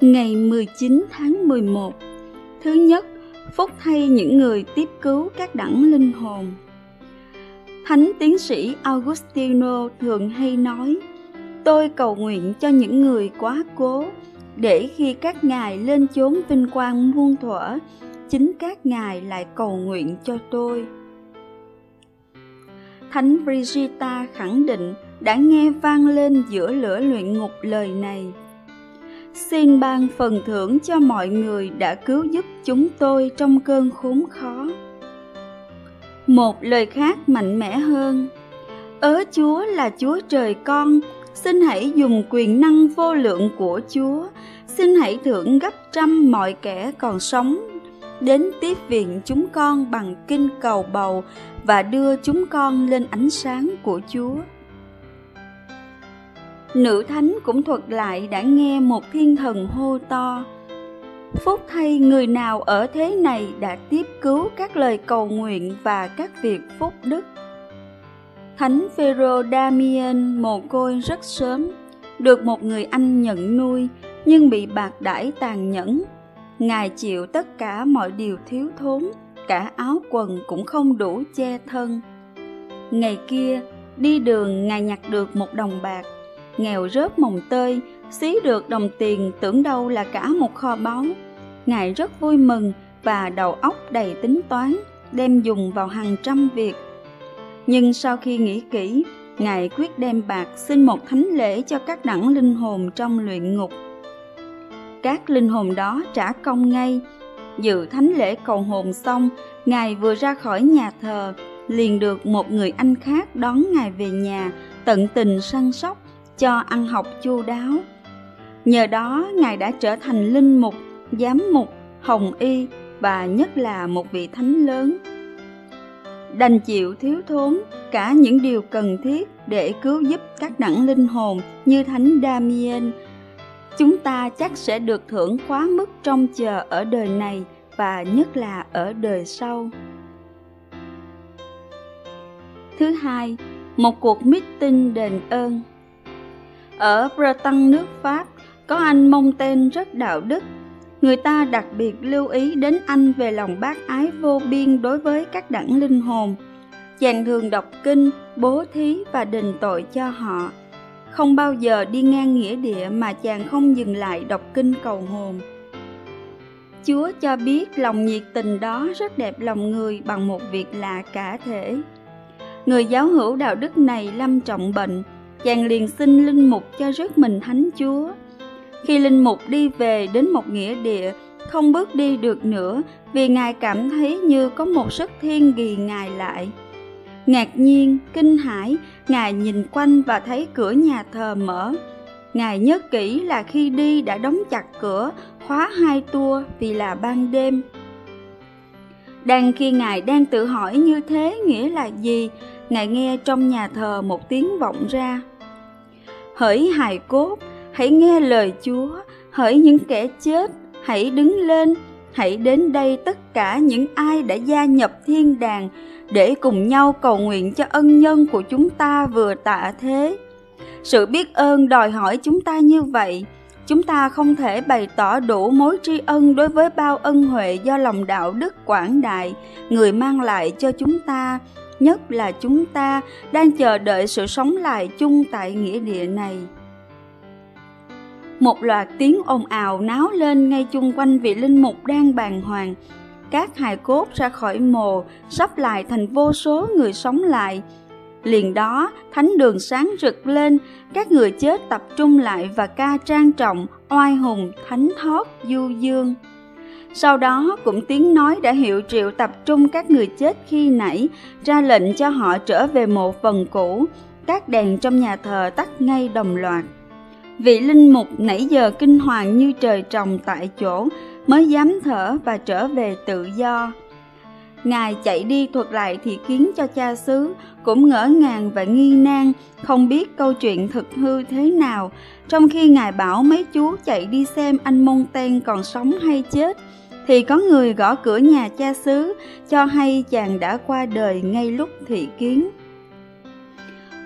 Ngày 19 tháng 11 Thứ nhất, phúc thay những người tiếp cứu các đẳng linh hồn. Thánh tiến sĩ Augustino thường hay nói, tôi cầu nguyện cho những người quá cố, để khi các ngài lên chốn vinh quang muôn thuở, chính các ngài lại cầu nguyện cho tôi. Thánh Brigitta khẳng định đã nghe vang lên giữa lửa luyện ngục lời này. Xin ban phần thưởng cho mọi người đã cứu giúp chúng tôi trong cơn khốn khó. Một lời khác mạnh mẽ hơn. Ớ Chúa là Chúa trời con, xin hãy dùng quyền năng vô lượng của Chúa, xin hãy thưởng gấp trăm mọi kẻ còn sống đến tiếp viện chúng con bằng kinh cầu bầu và đưa chúng con lên ánh sáng của Chúa. Nữ thánh cũng thuật lại đã nghe một thiên thần hô to. Phúc thay người nào ở thế này đã tiếp cứu các lời cầu nguyện và các việc phúc đức. Thánh Phêrô Damien mồ côi rất sớm, được một người anh nhận nuôi nhưng bị bạc đãi tàn nhẫn. Ngài chịu tất cả mọi điều thiếu thốn, cả áo quần cũng không đủ che thân. Ngày kia, đi đường Ngài nhặt được một đồng bạc, nghèo rớt mồng tơi, xí được đồng tiền tưởng đâu là cả một kho báu. Ngài rất vui mừng và đầu óc đầy tính toán, đem dùng vào hàng trăm việc. Nhưng sau khi nghĩ kỹ, Ngài quyết đem bạc xin một thánh lễ cho các đẳng linh hồn trong luyện ngục. Các linh hồn đó trả công ngay, dự thánh lễ cầu hồn xong, Ngài vừa ra khỏi nhà thờ, liền được một người anh khác đón Ngài về nhà, tận tình săn sóc, cho ăn học chu đáo. Nhờ đó, Ngài đã trở thành linh mục, giám mục, hồng y và nhất là một vị thánh lớn. Đành chịu thiếu thốn cả những điều cần thiết để cứu giúp các đẳng linh hồn như thánh Damien. Chúng ta chắc sẽ được thưởng quá mức trong chờ ở đời này và nhất là ở đời sau. Thứ hai, một cuộc meeting đền ơn. Ở Bretagne nước Pháp, có anh mông tên rất đạo đức. Người ta đặc biệt lưu ý đến anh về lòng bác ái vô biên đối với các đẳng linh hồn. Chàng thường đọc kinh, bố thí và đền tội cho họ. Không bao giờ đi ngang nghĩa địa mà chàng không dừng lại đọc kinh cầu hồn. Chúa cho biết lòng nhiệt tình đó rất đẹp lòng người bằng một việc lạ cả thể. Người giáo hữu đạo đức này lâm trọng bệnh, chàng liền xin linh mục cho rước mình thánh chúa. Khi linh mục đi về đến một nghĩa địa, không bước đi được nữa vì ngài cảm thấy như có một sức thiên ghi ngài lại. Ngạc nhiên, kinh hãi, ngài nhìn quanh và thấy cửa nhà thờ mở. Ngài nhớ kỹ là khi đi đã đóng chặt cửa, khóa hai tua vì là ban đêm. Đang khi ngài đang tự hỏi như thế nghĩa là gì, ngài nghe trong nhà thờ một tiếng vọng ra. Hỡi hài cốt, hãy nghe lời Chúa, hỡi những kẻ chết, hãy đứng lên, hãy đến đây tất cả những ai đã gia nhập thiên đàng để cùng nhau cầu nguyện cho ân nhân của chúng ta vừa tạ thế. Sự biết ơn đòi hỏi chúng ta như vậy, chúng ta không thể bày tỏ đủ mối tri ân đối với bao ân huệ do lòng đạo đức quảng đại người mang lại cho chúng ta nhất là chúng ta đang chờ đợi sự sống lại chung tại nghĩa địa này. Một loạt tiếng ồn ào náo lên ngay chung quanh vị linh mục đang bàng hoàng. Các hài cốt ra khỏi mồ, sắp lại thành vô số người sống lại. Liền đó, thánh đường sáng rực lên, các người chết tập trung lại và ca trang trọng, oai hùng, thánh thót, du dương sau đó cũng tiếng nói đã hiệu triệu tập trung các người chết khi nãy, ra lệnh cho họ trở về mộ phần cũ, các đèn trong nhà thờ tắt ngay đồng loạt. Vị linh mục nãy giờ kinh hoàng như trời trồng tại chỗ, mới dám thở và trở về tự do. Ngài chạy đi thuật lại thì khiến cho cha xứ cũng ngỡ ngàng và nghi nan, không biết câu chuyện thực hư thế nào, trong khi Ngài bảo mấy chú chạy đi xem anh Mông Ten còn sống hay chết, thì có người gõ cửa nhà cha xứ cho hay chàng đã qua đời ngay lúc thị kiến.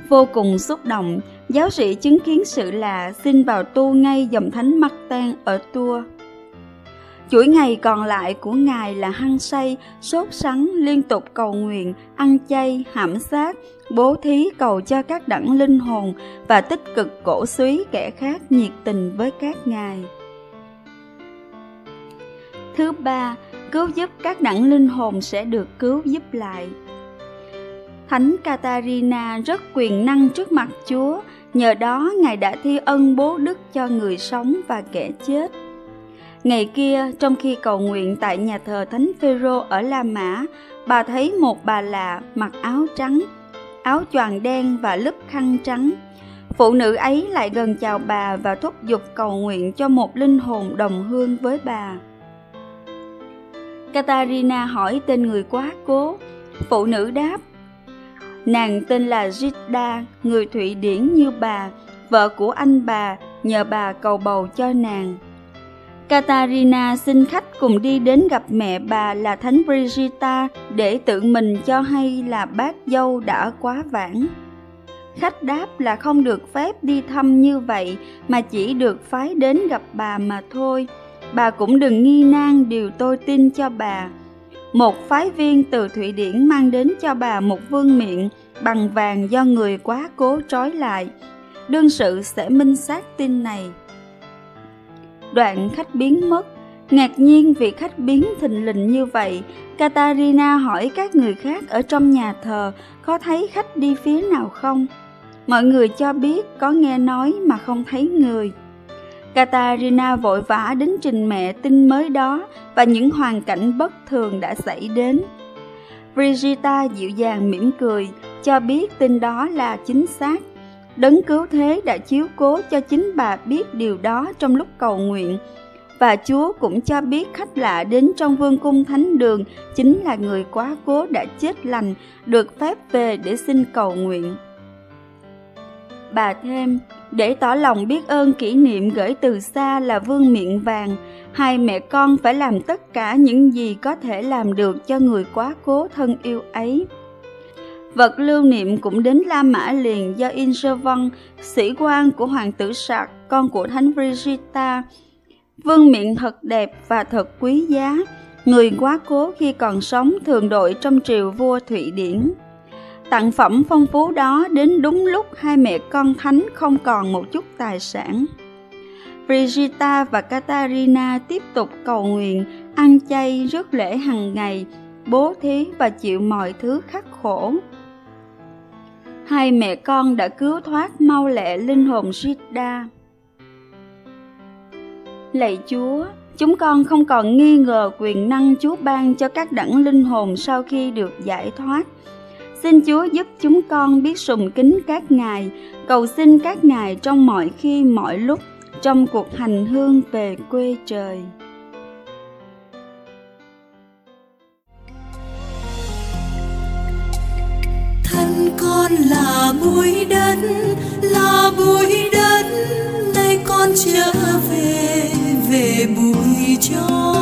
Vô cùng xúc động, giáo sĩ chứng kiến sự lạ xin vào tu ngay dòng thánh mắt tan ở Tours. Chuỗi ngày còn lại của Ngài là hăng say, sốt sắng, liên tục cầu nguyện, ăn chay, hãm sát, bố thí cầu cho các đẳng linh hồn và tích cực cổ suý kẻ khác nhiệt tình với các ngài. Thứ ba, cứu giúp các đẳng linh hồn sẽ được cứu giúp lại. Thánh Catarina rất quyền năng trước mặt Chúa, nhờ đó Ngài đã thi ân bố đức cho người sống và kẻ chết. Ngày kia, trong khi cầu nguyện tại nhà thờ Thánh Phêrô ở La Mã, bà thấy một bà lạ mặc áo trắng, áo choàng đen và lớp khăn trắng. Phụ nữ ấy lại gần chào bà và thúc giục cầu nguyện cho một linh hồn đồng hương với bà. Katarina hỏi tên người quá cố. Phụ nữ đáp, nàng tên là Gita, người Thụy Điển như bà, vợ của anh bà, nhờ bà cầu bầu cho nàng. Katarina xin khách cùng đi đến gặp mẹ bà là Thánh Brigitta để tự mình cho hay là bác dâu đã quá vãng. Khách đáp là không được phép đi thăm như vậy mà chỉ được phái đến gặp bà mà thôi. Bà cũng đừng nghi nan điều tôi tin cho bà. Một phái viên từ Thụy Điển mang đến cho bà một vương miện bằng vàng do người quá cố trói lại. Đương sự sẽ minh xác tin này đoạn khách biến mất. Ngạc nhiên vì khách biến thình lình như vậy, Katarina hỏi các người khác ở trong nhà thờ có thấy khách đi phía nào không. Mọi người cho biết có nghe nói mà không thấy người. Katarina vội vã đến trình mẹ tin mới đó và những hoàn cảnh bất thường đã xảy đến. Brigitta dịu dàng mỉm cười, cho biết tin đó là chính xác. Đấng cứu thế đã chiếu cố cho chính bà biết điều đó trong lúc cầu nguyện. Và Chúa cũng cho biết khách lạ đến trong vương cung thánh đường chính là người quá cố đã chết lành, được phép về để xin cầu nguyện. Bà thêm, để tỏ lòng biết ơn kỷ niệm gửi từ xa là vương miệng vàng, hai mẹ con phải làm tất cả những gì có thể làm được cho người quá cố thân yêu ấy. Vật lưu niệm cũng đến La Mã liền do Inservon, sĩ quan của hoàng tử Sạc, con của Thánh Brigitta. Vương miện thật đẹp và thật quý giá, người quá cố khi còn sống thường đội trong triều vua Thụy Điển. Tặng phẩm phong phú đó đến đúng lúc hai mẹ con thánh không còn một chút tài sản. Brigitta và Katarina tiếp tục cầu nguyện, ăn chay, rước lễ hàng ngày, bố thí và chịu mọi thứ khắc khổ hai mẹ con đã cứu thoát mau lẹ linh hồn Sita. Lạy Chúa, chúng con không còn nghi ngờ quyền năng Chúa ban cho các đẳng linh hồn sau khi được giải thoát. Xin Chúa giúp chúng con biết sùng kính các ngài, cầu xin các ngài trong mọi khi mọi lúc trong cuộc hành hương về quê trời. Thân con là bụi đất là bụi đất nay con trở về về bụi cho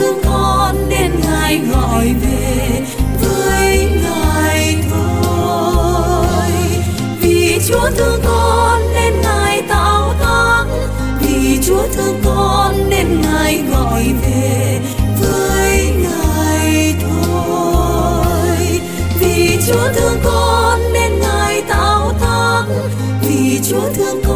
thương con nên ngài gọi về với ngài thôi. Vì chúa thương con nên ngài tạo tác vì chúa thương con nên ngài gọi về với ngài thôi. Vì chúa thương con nên ngài tạo tác vì chúa thương con